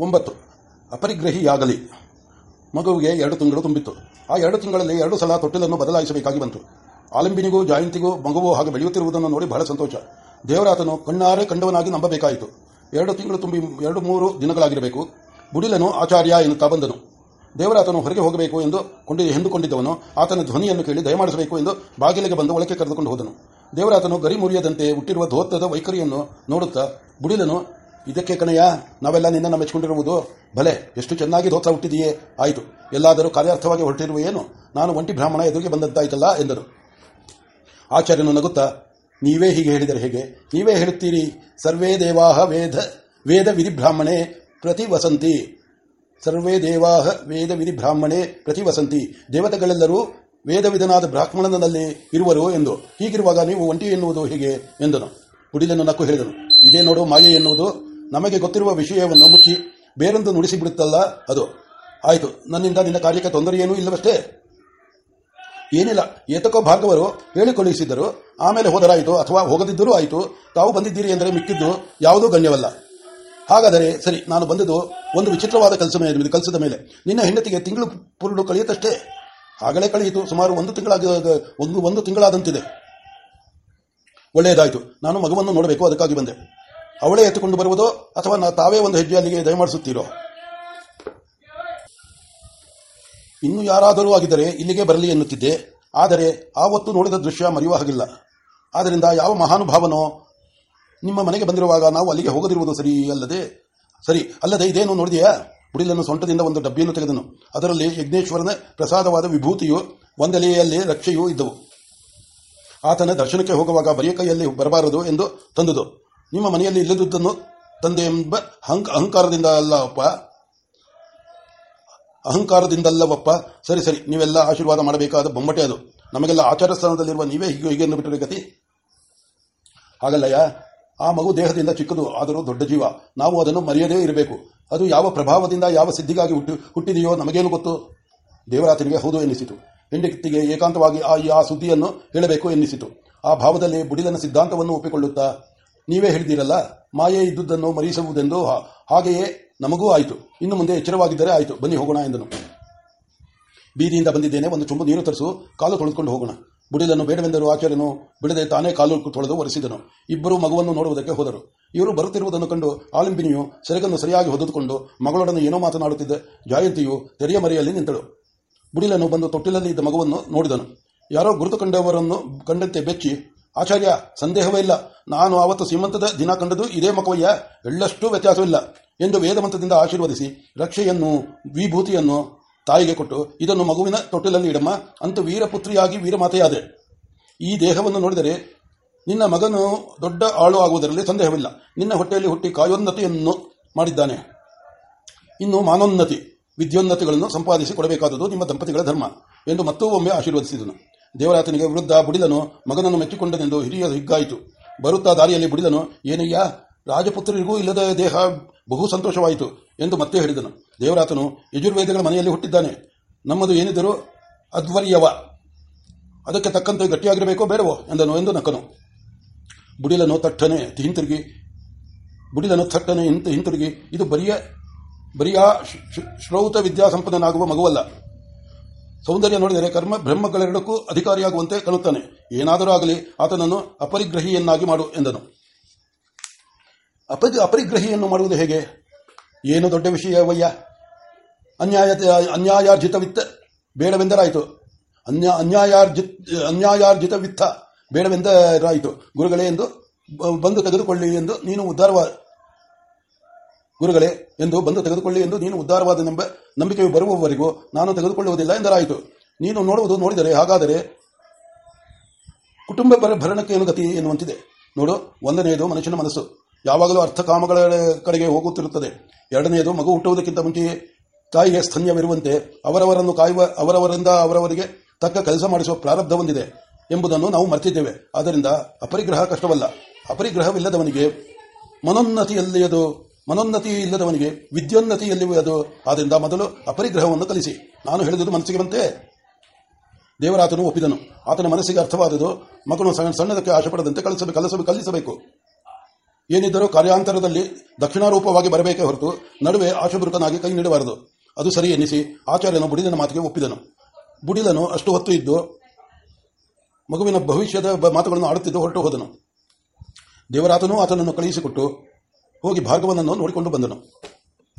ಒಂಬತ್ತು. ಅಪರಿಗ್ರಹಿಯಾಗಲಿ. ಮಗುವಿಗೆ ಎರಡು ತಿಂಗಳು ತುಂಬಿತ್ತು. ಆ ಎರಡು ತಿಂಗಳಲ್ಲಿ ಎರಡು ಸಲ ತೊಟ್ಟಿಲನ್ನು ಬದಲಾಯಿಸಬೇಕಾಗಿ ಬಂತು. ಆಲಿಂಬಿನಿಗೂ, ಜಾಯಂತಿಗೂ, ಮಗುವು ಹಾಗೆ ಬೆಳೆಯುತ್ತಿರುವುದನ್ನು ನೋಡಿ ಬಹಳ ಸಂತೋಷ. ದೇವರಾತನು ಕಣ್ಣಾರೆ ಕಂಡವನಾಗಿ ನಂಬಬೇಕಾಯಿತು. ಎರಡು ತಿಂಗಳು ತುಂಬಿ ಎರಡು ಮೂರು ದಿನಗಳಾಗಿರಬೇಕು. ಬುಡಿಲನು ಆಚಾರ್ಯ ಎನ್ನುತ್ತಾ ಬಂದನು. ದೇವರಾತನು ಹೊರಗೆ ಹೋಗಬೇಕು ಎಂದು ಕೊಂಡಿ ಎಂದುಕೊಂಡಿದ್ದವನು ಆತನ ಧ್ವನಿಯನ್ನು ಕೇಳಿ ದಯಮಾಡಿಸಬೇಕು ಎಂದು ಬಾಗಿಲಿಗೆ ಬಂದು ಒಳಕ್ಕೆ ಕರೆದುಕೊಂಡು ಹೋದನು. ದೇವರಾತನು ಗರಿ ಮುರಿಯದಂತೆ ಹುಟ್ಟಿರುವ ಧೋತ್ತದ ವೈಖರಿಯನ್ನು ನೋಡುತ್ತಾ ಬುಡಿಲನು ಇದಕ್ಕೆ ಕಣಯ್ಯ, ನಾವೆಲ್ಲ ನಿನ್ನನ್ನು ಮೆಚ್ಚಿಕೊಂಡಿರುವುದು ಭಲೆ, ಎಷ್ಟು ಚೆನ್ನಾಗಿ ದೋತ್ರ ಹುಟ್ಟಿದೆಯೇ. ಆಯಿತು, ಎಲ್ಲಾದರೂ ಕಾರ್ಯಾರ್ಥವಾಗಿ ಏನು? ನಾನು ಒಂಟಿ ಬ್ರಾಹ್ಮಣ ಎದುರಿಗೆ ಬಂದಂತಾಯ್ತಲ್ಲ, ಎಂದರು. ಆಚಾರ್ಯನು ನಗುತ್ತಾ, ನೀವೇ ಹೀಗೆ ಹೇಳಿದರೆ ಹೇಗೆ? ನೀವೇ ಹೇಳುತ್ತೀರಿ, ಸರ್ವೇ ದೇವಾಹ ವೇದ ವೇದ ವಿಧಿ ಬ್ರಾಹ್ಮಣೆ ಪ್ರತಿ ವಸಂತಿ. ಸರ್ವೇ ದೇವಾಹ ವೇದ ವಿಧಿ ಬ್ರಾಹ್ಮಣೆ ಪ್ರತಿ ವಸಂತಿ. ದೇವತೆಗಳೆಲ್ಲರೂ ವೇದವಿಧನಾದ ಬ್ರಾಹ್ಮಣನಲ್ಲಿ ಇರುವರು, ಎಂದು. ಹೀಗಿರುವಾಗ ನೀವು ಒಂಟಿ ಎನ್ನುವುದು ಹೇಗೆ? ಎಂದನು. ಕುಡಿಲನ್ನು ನಕ್ಕು ಹೇಳಿದನು. ಇದೇ ನೋಡು ಮಾಯೆ ಎನ್ನುವುದು. ನಮಗೆ ಗೊತ್ತಿರುವ ವಿಷಯವನ್ನು ಮುಚ್ಚಿ ಬೇರೊಂದು ನುಡಿಸಿಬಿಡುತ್ತಲ್ಲ ಅದು. ಆಯಿತು, ನನ್ನಿಂದ ನಿನ್ನ ಕಾರ್ಯಕ್ಕೆ ತೊಂದರೆಯೇನೂ ಇಲ್ಲವಷ್ಟೇ? ಏನಿಲ್ಲ ಏತಕ್ಕೋ ಭಾಗವರು ಹೇಳಿಕೊಳ್ಳಿಸಿದ್ದರು. ಆಮೇಲೆ ಹೋದರಾಯಿತು, ಅಥವಾ ಹೋಗದಿದ್ದರೂ ಆಯಿತು. ತಾವು ಬಂದಿದ್ದೀರಿ ಎಂದರೆ ಮಿಕ್ಕಿದ್ದು ಯಾವುದೂ ಗಣ್ಯವಲ್ಲ. ಹಾಗಾದರೆ, ಸರಿ, ನಾನು ಬಂದದ್ದು ಒಂದು ವಿಚಿತ್ರವಾದ ಕೆಲಸ ಮೇಲೆ ಕೆಲಸದ ಮೇಲೆ. ನಿನ್ನ ಹೆಂಡತಿಗೆ ತಿಂಗಳು ಪುರುಡು ಕಳೆಯುತ್ತಷ್ಟೇ? ಆಗಲೇ ಕಳೆಯಿತು, ಸುಮಾರು ಒಂದು ತಿಂಗಳಾಗ ಒಂದು ಒಂದು ತಿಂಗಳಾದಂತಿದೆ. ಒಳ್ಳೆಯದಾಯಿತು, ನಾನು ಮಗುವನ್ನು ನೋಡಬೇಕು, ಅದಕ್ಕಾಗಿ ಬಂದೆ. ಅವಳೇ ಎತ್ತುಕೊಂಡು ಬರುವುದೋ ಅಥವಾ ನಾ ತಾವೇ ಒಂದು ಹೆಜ್ಜೆ ಅಲ್ಲಿಗೆ ದಯಮಾಡಿಸುತ್ತೀರೋ? ಇನ್ನು ಯಾರಾದರೂ ಆಗಿದ್ದರೆ ಇಲ್ಲಿಗೆ ಬರಲಿ ಎನ್ನುತ್ತಿದ್ದೆ. ಆದರೆ ಆವತ್ತು ನೋಡಿದ ದೃಶ್ಯ ಮರೆಯುವ ಹಾಗಿಲ್ಲ. ಆದ್ದರಿಂದ ಯಾವ ಮಹಾನುಭಾವನೋ ನಿಮ್ಮ ಮನೆಗೆ ಬಂದಿರುವಾಗ ನಾವು ಅಲ್ಲಿಗೆ ಹೋಗದಿರುವುದು ಸರಿ ಅಲ್ಲದೆ ಸರಿ, ಅಲ್ಲದೆ ಇದೇನು ನೋಡಿದೆಯಾ? ಬುಡಿಲನ್ನು ಸೊಂಟದಿಂದ ಒಂದು ಡಬ್ಬಿಯನ್ನು ತೆಗೆದನು. ಅದರಲ್ಲಿ ಯಜ್ಞೇಶ್ವರನ ಪ್ರಸಾದವಾದ ವಿಭೂತಿಯು, ಒಂದೆಲೆಯಲ್ಲಿ ರಕ್ಷೆಯೂ ಇದ್ದವು. ಆತನ ದರ್ಶನಕ್ಕೆ ಹೋಗುವಾಗ ಬರಿಯ ಕೈಯಲ್ಲಿ ಬರಬಾರದು ಎಂದು ತಂದುದು. ನಿಮ್ಮ ಮನೆಯಲ್ಲಿ ಇಲ್ಲದುದನ್ನು ತಂದೆ ಎಂಬ ಅಹಂಕ ಅಹಂಕಾರದಿಂದ ಅಲ್ಲಪ್ಪ ಅಹಂಕಾರದಿಂದಲ್ಲವಪ್ಪ. ಸರಿ ಸರಿ, ನೀವೆಲ್ಲ ಆಶೀರ್ವಾದ ಮಾಡಬೇಕಾದ ಬೊಮ್ಮಟೆ ಅದು. ನಮಗೆಲ್ಲ ಆಚಾರ ಸ್ಥಾನದಲ್ಲಿರುವ ನೀವೇ ಹೀಗೆ ಹೀಗೆ ಬಿಟ್ಟರೆ ಗತಿ ಹಾಗಲ್ಲಯ್ಯ, ಆ ಮಗು ದೇಹದಿಂದ ಚಿಕ್ಕದು, ಆದರೂ ದೊಡ್ಡ ಜೀವ. ನಾವು ಅದನ್ನು ಮರೆಯದೇ ಇರಬೇಕು. ಅದು ಯಾವ ಪ್ರಭಾವದಿಂದ, ಯಾವ ಸಿದ್ಧಿಗಾಗಿ ಹುಟ್ಟಿ, ಹುಟ್ಟಿದೆಯೋ ನಮಗೇನು ಗೊತ್ತು? ದೇವರಾತನಿಗೆ ಹೌದು ಎನ್ನಿಸಿತು. ಹೆಂಡತಿಗೆ ಏಕಾಂತವಾಗಿ ಆ ಆ ಸುದ್ದಿಯನ್ನು ಹೇಳಬೇಕು ಎನ್ನಿಸಿತು. ಆ ಭಾವದಲ್ಲಿ ಬುಡಿಲನ ಸಿದ್ಧಾಂತವನ್ನು ಒಪ್ಪಿಕೊಳ್ಳುತ್ತಾ ನೀವೇ ಹೇಳಿದಿರಲ್ಲ ಮಾಯೆ ಇದ್ದುದನ್ನು ಮರೆಯಿಸುವುದೆಂದು ಹಾ- ಹಾಗೆಯೇ ನಮಗೂ ಆಯಿತು. ಇನ್ನು ಮುಂದೆ ಎಚ್ಚರವಾಗಿದ್ದರೆ ಆಯಿತು. ಬನ್ನಿ ಹೋಗೋಣ ಎಂದನು. ಬೀದಿಯಿಂದ ಬಂದಿದ್ದೇನೆ. ಒಂದು ಚುಂಬು ನೀರು ತರಿಸು. ಕಾಲು ತೊಳೆದುಕೊಂಡು ಹೋಗೋಣ. ಬುಡಿಲನ್ನು ಬೇಡವೆಂದರು ಆಚಾರ್ಯನು ಬಿಡದೆ ತಾನೇ ಕಾಲು ತೊಳೆದು ಒರೆಸಿದನು. ಇಬ್ಬರು ಮಗುವನ್ನು ನೋಡುವುದಕ್ಕೆ ಹೋದರು. ಇವರು ಬರುತ್ತಿರುವುದನ್ನು ಕಂಡು ಆಲಿಂಬಿನಿಯು ಸೆರಗನ್ನು ಸರಿಯಾಗಿ ಹೊದೆದುಕೊಂಡು ಮಗಳೊಡನೆ ಏನೋ ಮಾತನಾಡುತ್ತಿದ್ದ ಜಾಯಂತಿಯು ತೆರೆಯ ಮರೆಯಲ್ಲಿ ನಿಂತಳು. ಬುಡಿಲನ್ನು ಬಂದು ತೊಟ್ಟಿಲಲ್ಲಿ ಇದ್ದ ಮಗುವನ್ನು ನೋಡಿದನು. ಯಾರೋ ಗುರುತು ಕಂಡವರನ್ನು ಕಂಡಂತೆ ಬೆಚ್ಚಿ ಆಚಾರ್ಯ, ಸಂದೇಹವೇ ಇಲ್ಲ. ನಾನು ಆವತ್ತು ಸೀಮಂತದ ದಿನ ಕಂಡದು ಇದೇ ಮಕವಯ್ಯ ಎಳ್ಳಷ್ಟು ವ್ಯತ್ಯಾಸವಿಲ್ಲ ಎಂದು ವೇದಮಂತದಿಂದ ಆಶೀರ್ವದಿಸಿ ರಕ್ಷೆಯನ್ನು, ವಿಭೂತಿಯನ್ನು ತಾಯಿಗೆ ಕೊಟ್ಟು, ಇದನ್ನು ಮಗುವಿನ ತೊಟ್ಟಿಲಲ್ಲಿ ಇಡಮ್ಮ, ಅಂತೂ ವೀರಪುತ್ರಿಯಾಗಿ ವೀರಮಾತೆಯಾದೆ. ಈ ದೇಹವನ್ನು ನೋಡಿದರೆ ನಿನ್ನ ಮಗನು ದೊಡ್ಡ ಆಳು ಆಗುವುದರಲ್ಲಿ ಸಂದೇಹವಿಲ್ಲ. ನಿನ್ನ ಹೊಟ್ಟೆಯಲ್ಲಿ ಹುಟ್ಟಿ ಕಾಯೋನ್ನತಿಯನ್ನು ಮಾಡಿದ್ದಾನೆ. ಇನ್ನು ಮಾನೋನ್ನತಿ, ವಿದ್ಯೋನ್ನತಿಗಳನ್ನು ಸಂಪಾದಿಸಿ ಕೊಡಬೇಕಾದದ್ದು ನಿಮ್ಮ ದಂಪತಿಗಳ ಧರ್ಮ ಎಂದು ಮತ್ತೂ ಒಮ್ಮೆ ಆಶೀರ್ವದಿಸಿದನು. ದೇವರಾತನಿಗೆ ವೃದ್ಧ ಬುಡಿದನು, ಮಗನನ್ನು ಮೆಚ್ಚಿಕೊಂಡನೆಂದು ಹಿರಿಯ ಹಿಗ್ಗಾಯಿತು. ಬರುತ್ತಾ ದಾರಿಯಲ್ಲಿ ಬುಡಿದನು, ಏನಯ್ಯ ರಾಜಪುತ್ರರಿಗೂ ಇಲ್ಲದ ದೇಹ ಬಹು ಸಂತೋಷವಾಯಿತು ಎಂದು ಮತ್ತೆ ಹೇಳಿದನು. ದೇವರಾತನು ಯಜುರ್ವೇದಗಳ ಮನೆಯಲ್ಲಿ ಹುಟ್ಟಿದ್ದಾನೆ. ನಮ್ಮದು ಏನಿದ್ದರೂ ಅದ್ವರ್ಯವ. ಅದಕ್ಕೆ ತಕ್ಕಂತೆ ಗಟ್ಟಿಯಾಗಿರಬೇಕೋ ಬೇಡವೋ ಎಂದನು ಎಂದು ನಕ್ಕನು. ಬುಡಿಲನು ತಟ್ಟನೆ ಹಿಂತಿರುಗಿ, ಬುಡಿಲನು ತಟ್ಟನೆ ಹಿಂತ ಹಿಂತಿರುಗಿ. ಇದು ಬರಿಯ ಬರಿಯ ಶ್ರೌತ ವಿದ್ಯಾಸಂಪನ್ನನಾಗುವ ಮಗುವಲ್ಲ. ಸೌಂದರ್ಯ ನೋಡಿದರೆ ಕರ್ಮ ಬ್ರಹ್ಮಗಳೆರಡಕ್ಕೂ ಅಧಿಕಾರಿಯಾಗುವಂತೆ ಕಲುತ್ತಾನೆ ಏನಾದರೂ ಆಗಲಿ, ಆತನನ್ನು ಅಪರಿಗ್ರಹಿಯನ್ನಾಗಿ ಮಾಡು ಎಂದನು. ಅಪರಿ, ಅಪರಿಗ್ರಹಿಯನ್ನು ಮಾಡುವುದು ಹೇಗೆ? ಏನು ದೊಡ್ಡ ವಿಷಯವಯ್ಯ ಅನ್ಯಾಯ ಅನ್ಯಾಯಾರ್ಜಿತ ವಿತ್ತ ಬೇಡವೆಂದರಾಯಿತು. ಅನ್ಯ ಅನ್ಯಾಯಾರ್ಜಿತ ಅನ್ಯಾಯಾರ್ಜಿತ ವಿತ್ತ ಬೇಡವೆಂದರಾಯಿತು. ಗುರುಗಳೇ ಎಂದು ಬಂದು ತೆಗೆದುಕೊಳ್ಳಿ ಎಂದು ನೀನು ಉದ್ಧಾರವ ಗುರುಗಳೇ ಎಂದು ಬಂದು ತೆಗೆದುಕೊಳ್ಳಿ ಎಂದು ನೀನು ಉದ್ಧಾರವಾದನೆಂಬ ನಂಬಿಕೆಯು ಬರುವವರೆಗೂ ನಾನು ತೆಗೆದುಕೊಳ್ಳುವುದಿಲ್ಲ ಎಂದರಾಯಿತು. ನೀನು ನೋಡುವುದು ನೋಡಿದರೆ ಹಾಗಾದರೆ ಕುಟುಂಬ ಭರ- ಭರಣಕ್ಕೆ ಏನು ಗತಿ ಎನ್ನುವಂತಿದೆ. ನೋಡು, ಒಂದನೆಯದು ಮನುಷ್ಯನ ಮನಸ್ಸು. ಯಾವಾಗಲೂ ಅರ್ಥ ಕಾಮಗಳ ಕಡೆಗೆ ಹೋಗುತ್ತಿರುತ್ತದೆ. ಎರಡನೆಯದು ಮಗು ಹುಟ್ಟುವುದಕ್ಕಿಂತ ಮುಂಚೆಯೇ ತಾಯಿಗೆ ಸ್ಥನ್ಯವಿರುವಂತೆ ಅವರವರನ್ನು ಕಾಯುವ, ಅವರವರಿಂದ ಅವರವರಿಗೆ ತಕ್ಕ ಕೆಲಸ ಮಾಡಿಸುವ ಪ್ರಾರಬ್ಧ ಹೊಂದಿದೆ ಎಂಬುದನ್ನು ನಾವು ಮರೆತಿದ್ದೇವೆ. ಆದ್ದರಿಂದ ಅಪರಿಗ್ರಹ ಕಷ್ಟವಲ್ಲ. ಅಪರಿಗ್ರಹವಿಲ್ಲದವನಿಗೆ ಮನೋನ್ನತಿಯಲ್ಲಿಯದು ಮನೋನ್ನತಿ ಇಲ್ಲದವನಿಗೆ ವಿದ್ಯೋನ್ನತಿಯಲ್ಲಿ ಅದು ಆದ್ದರಿಂದ ಮೊದಲು ಅಪರಿಗ್ರಹವನ್ನು ಕಲಿಸಿ. ನಾನು ಹೇಳಿದುದು ಮನಸ್ಸಿಗೆ ಬಂತೆ? ದೇವರಾತನು ಒಪ್ಪಿದನು. ಆತನ ಮನಸ್ಸಿಗೆ ಅರ್ಥವಾದುದು, ಮಗನು ಸಣ್ಣ, ಸಣ್ಣದಕ್ಕೆ ಆಶಪಡದಂತೆ ಕಲಿಸಬೇಕು ಕಲಿಸಬೇಕು ಕಲಿಸಬೇಕು. ಏನಿದ್ದರೂ ಕಾರ್ಯಾಂತರದಲ್ಲಿ ದಕ್ಷಿಣಾರೂಪವಾಗಿ ಬರಬೇಕೇ ಹೊರತು ನಡುವೆ ಆಶುಭೃತನಾಗಿ ಕೈ ನೀಡಬಾರದು. ಅದು ಸರಿ ಎನಿಸಿ ಆಚಾರ್ಯನು ಬುಡಿಲನ ಮಾತಿಗೆ ಒಪ್ಪಿದನು. ಬುಡಿಲನು ಅಷ್ಟು ಹೊತ್ತು ಇದ್ದು ಮಗುವಿನ ಭವಿಷ್ಯದ ಮಾತುಗಳನ್ನು ಆಡುತ್ತಿದ್ದು ಹೊರಟು ಹೋದನು. ದೇವರಾತನೂ ಆತನನ್ನು ಕಳುಹಿಸಿಕೊಟ್ಟು ಹೋಗಿ ಭಾಗವನ್ನು ನೋಡಿಕೊಂಡು ಬಂದನು.